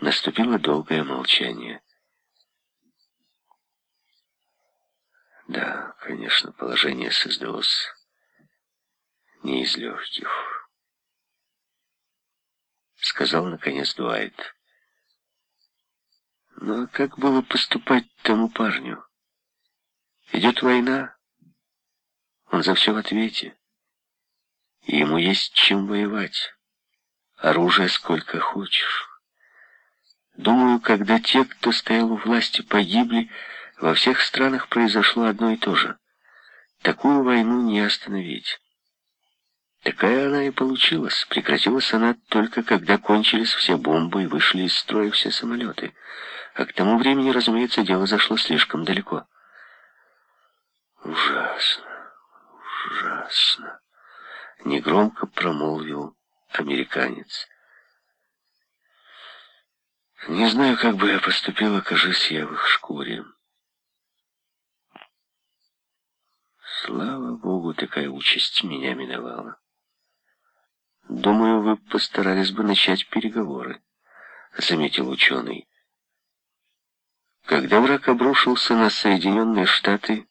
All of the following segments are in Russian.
Наступило долгое молчание. Да, конечно, положение создалось не из легких. Сказал, наконец, Дуайт. Ну, а как было поступать тому парню? Идет война, он за все в ответе. И ему есть чем воевать. Оружие сколько хочешь. Думаю, когда те, кто стоял у власти, погибли, во всех странах произошло одно и то же. Такую войну не остановить. Такая она и получилась. Прекратилась она только когда кончились все бомбы и вышли из строя все самолеты. А к тому времени, разумеется, дело зашло слишком далеко. Ужасно, ужасно, негромко промолвил американец. Не знаю, как бы я поступил, окажись я в их шкуре. Слава Богу, такая участь меня миновала. Думаю, вы постарались бы начать переговоры, заметил ученый. Когда враг обрушился на Соединенные Штаты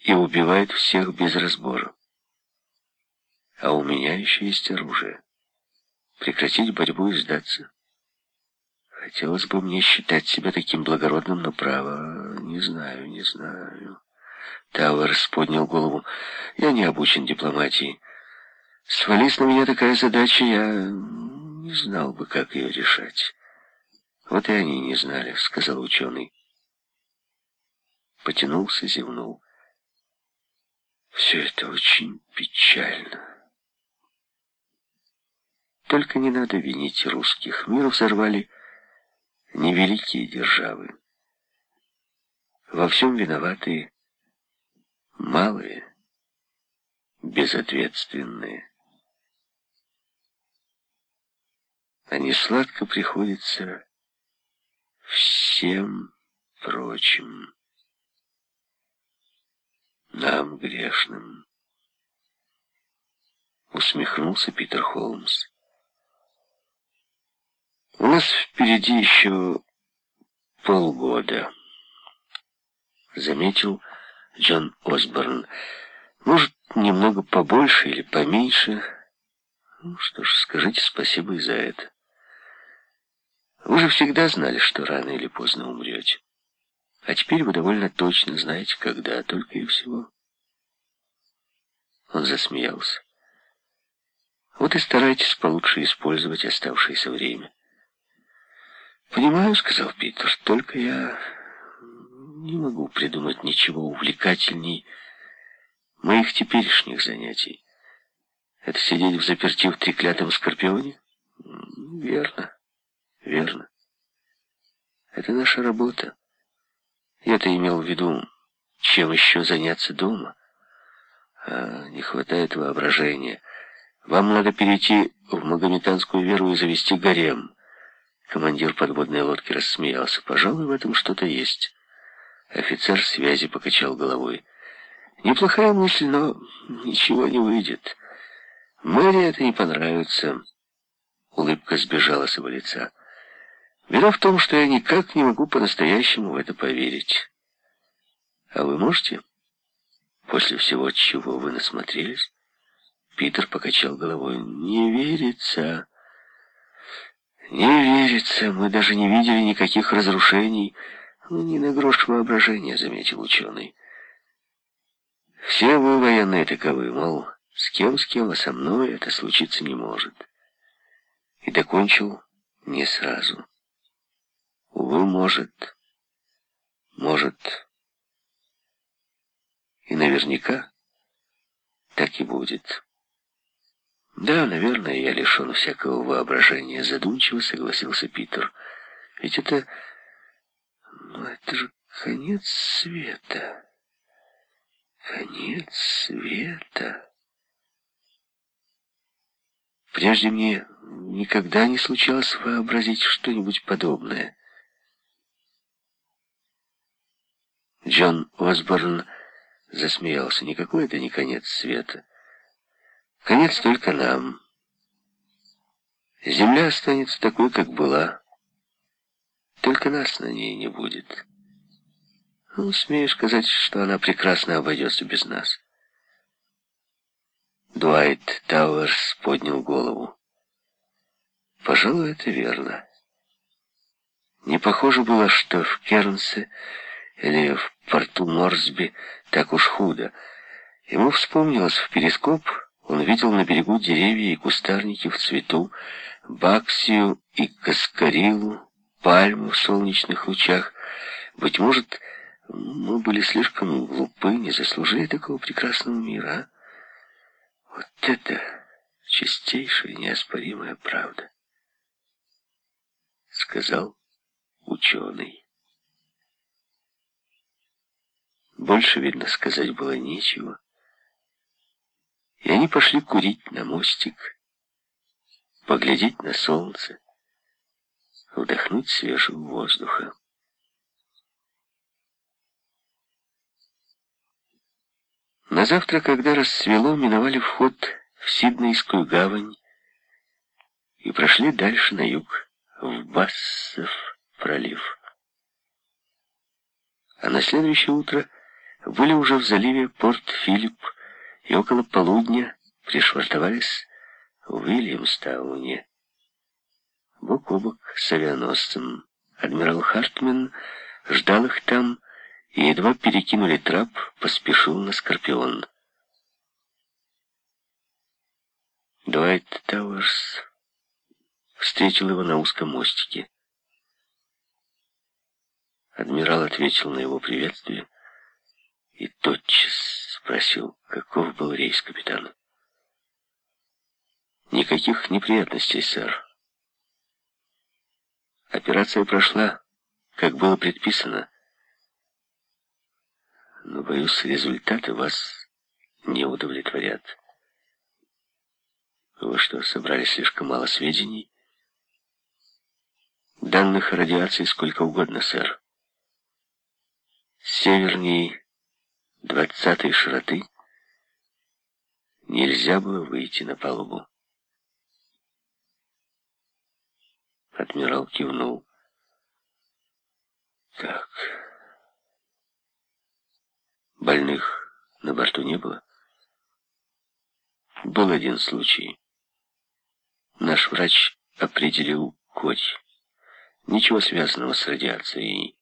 и убивает всех без разбора. А у меня еще есть оружие. Прекратить борьбу и сдаться. Хотелось бы мне считать себя таким благородным, но право, не знаю, не знаю. Тауэрс поднял голову. Я не обучен дипломатии. Свались на меня такая задача, я не знал бы, как ее решать. Вот и они не знали, сказал ученый. Потянулся, зевнул. Все это очень печально. Только не надо винить русских. Мир взорвали невеликие державы. Во всем виноваты малые, безответственные. Они сладко приходится всем прочим, нам грешным. Усмехнулся Питер Холмс. У нас впереди еще полгода, заметил Джон Осборн. Может, немного побольше или поменьше. Ну что ж, скажите спасибо и за это. Вы же всегда знали, что рано или поздно умрете. А теперь вы довольно точно знаете, когда, только и всего. Он засмеялся. Вот и старайтесь получше использовать оставшееся время. «Понимаю», — сказал Питер, — «только я не могу придумать ничего увлекательней моих теперешних занятий. Это сидеть в заперти в треклятом скорпионе? Верно, верно. Это наша работа. Я-то имел в виду, чем еще заняться дома. А не хватает воображения. Вам надо перейти в магометанскую веру и завести гарем». Командир подводной лодки рассмеялся. «Пожалуй, в этом что-то есть». Офицер связи покачал головой. «Неплохая мысль, но ничего не выйдет. Мэри это не понравится». Улыбка сбежала с его лица. «Беда в том, что я никак не могу по-настоящему в это поверить. А вы можете? После всего, чего вы насмотрелись?» Питер покачал головой. «Не верится». «Не верится, мы даже не видели никаких разрушений». «Ну, не на грош воображения», — заметил ученый. «Все вы военные таковы, мол, с кем, с кем, а со мной это случиться не может». И докончил не сразу. Увы, может, может, и наверняка так и будет. «Да, наверное, я лишен всякого воображения», — задумчиво согласился Питер. «Ведь это... ну, это же конец света. Конец света. Прежде мне никогда не случалось вообразить что-нибудь подобное». Джон Осборн засмеялся. «Никакой это не конец света». Конец только нам. Земля останется такой, как была, Только нас на ней не будет. Ну, смею сказать, что она прекрасно обойдется без нас. Дуайт Тауэрс поднял голову. Пожалуй, это верно. Не похоже было, что в Кернсе или в порту Морсби так уж худо. Ему вспомнилось в перископ, он видел на берегу деревья и кустарники в цвету, баксию и каскарилу, пальму в солнечных лучах. Быть может, мы были слишком глупы, не заслужили такого прекрасного мира, а? Вот это чистейшая неоспоримая правда, сказал ученый. Больше, видно, сказать было нечего. И они пошли курить на мостик, поглядеть на солнце, вдохнуть свежего воздуха. На завтра, когда рассвело, миновали вход в Сиднейскую гавань и прошли дальше на юг, в Бассов пролив. А на следующее утро были уже в заливе Порт-Филипп и около полудня пришвартовались в Уильямстауне. Бок о бок с авианосцем адмирал Хартмен ждал их там, и едва перекинули трап, поспешил на Скорпион. Дуайт Тауэрс встретил его на узком мостике. Адмирал ответил на его приветствие и тотчас спросил, каков был рейс капитана. «Никаких неприятностей, сэр. Операция прошла, как было предписано но, боюсь, результаты вас не удовлетворят. Вы что, собрали слишком мало сведений? Данных радиации сколько угодно, сэр. Северней двадцатой широты нельзя было выйти на палубу. Адмирал кивнул. Так... Больных на борту не было? Был один случай. Наш врач определил коть. Ничего связанного с радиацией.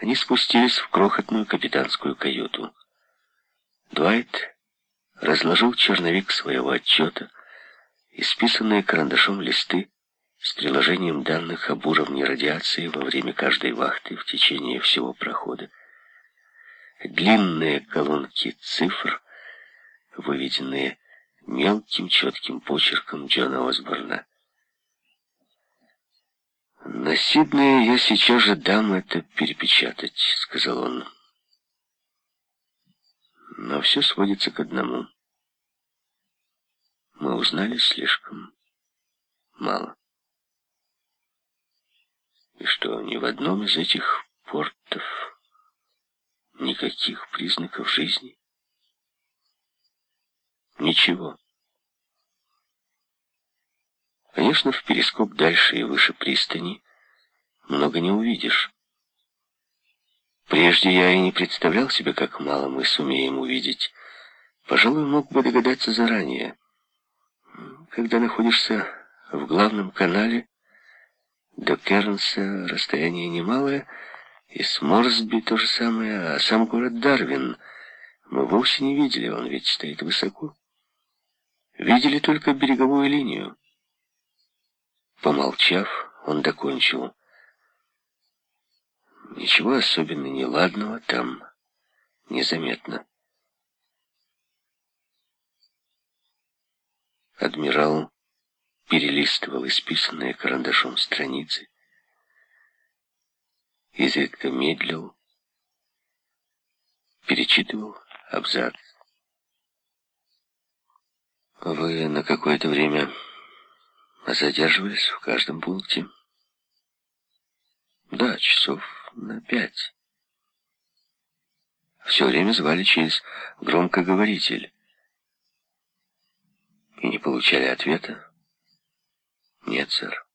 Они спустились в крохотную капитанскую каюту. Дуайт разложил черновик своего отчета, исписанные карандашом листы с приложением данных об уровне радиации во время каждой вахты в течение всего прохода. Длинные колонки цифр, выведенные мелким четким почерком Джона Осборна. «На Сиднее я сейчас же дам это перепечатать», — сказал он. Но все сводится к одному. Мы узнали слишком мало. И что ни в одном из этих портов никаких признаков жизни? Ничего. Конечно, в перископ дальше и выше пристани много не увидишь. Прежде я и не представлял себе, как мало мы сумеем увидеть. Пожалуй, мог бы догадаться заранее. Когда находишься в главном канале, до Кернса расстояние немалое, и с Морсби то же самое, а сам город Дарвин мы вовсе не видели, он ведь стоит высоко. Видели только береговую линию. Помолчав, он докончил. Ничего особенно неладного там незаметно. Адмирал перелистывал исписанные карандашом страницы, изредка медлил, перечитывал абзац. Вы на какое-то время задерживались в каждом пункте? Да, часов на пять. Все время звали через громкоговоритель. И не получали ответа. Нет, сэр.